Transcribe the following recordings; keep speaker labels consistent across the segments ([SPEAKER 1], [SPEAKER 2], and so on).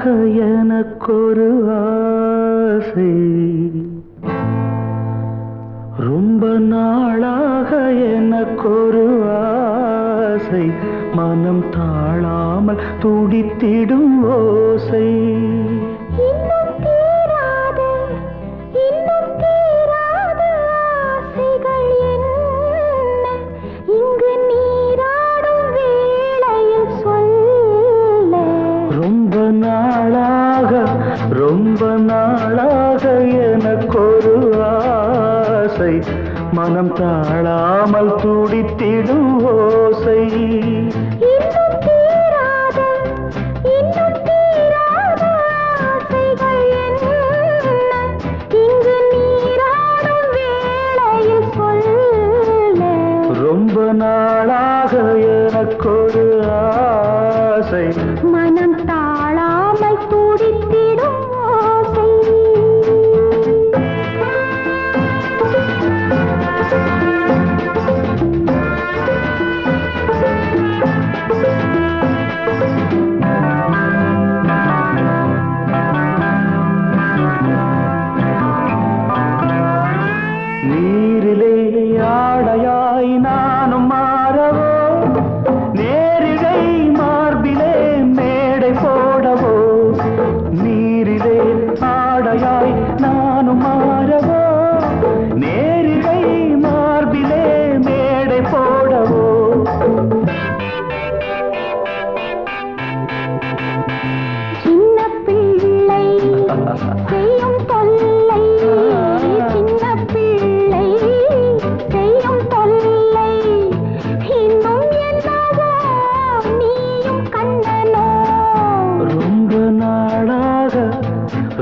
[SPEAKER 1] ஆக எனக்கொரு ஆசை. ரொம்ப நாளாக எனக்கொரு ஆசை. மனம் தாழாமல் துடித்திடும் ஓசை. ரொம்ப நாளாக எனக்கொரு ஆசை. மனம் தாழாமல் துடித்திடும் ஓசை. ரொம்ப நாளாக எனக்கொரு ஆசை.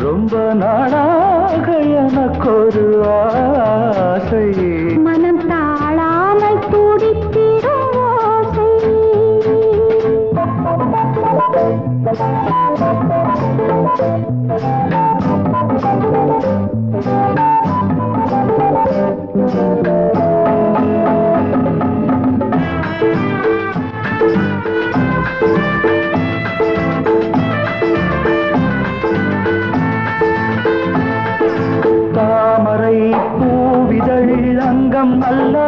[SPEAKER 1] ரொம்ப
[SPEAKER 2] நாளா சொர்க்கம் அல்ல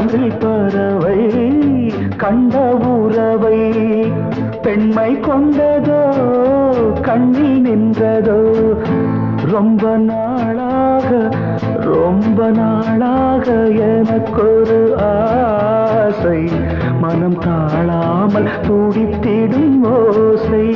[SPEAKER 1] பன்றி பறவை கண்ட உறவை பெண்மை கொண்டதோ கண்ணி நின்றதோ ரொம்ப நாளாக ரொம்ப நாளாக எனக்கொரு ஆசை. மனம் தாழாமல் துடித்திடும் ஓசை.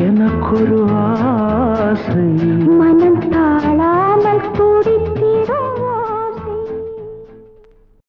[SPEAKER 1] எனக்கொரு ஆசை.
[SPEAKER 2] மனம் தாழாமல் துடித்த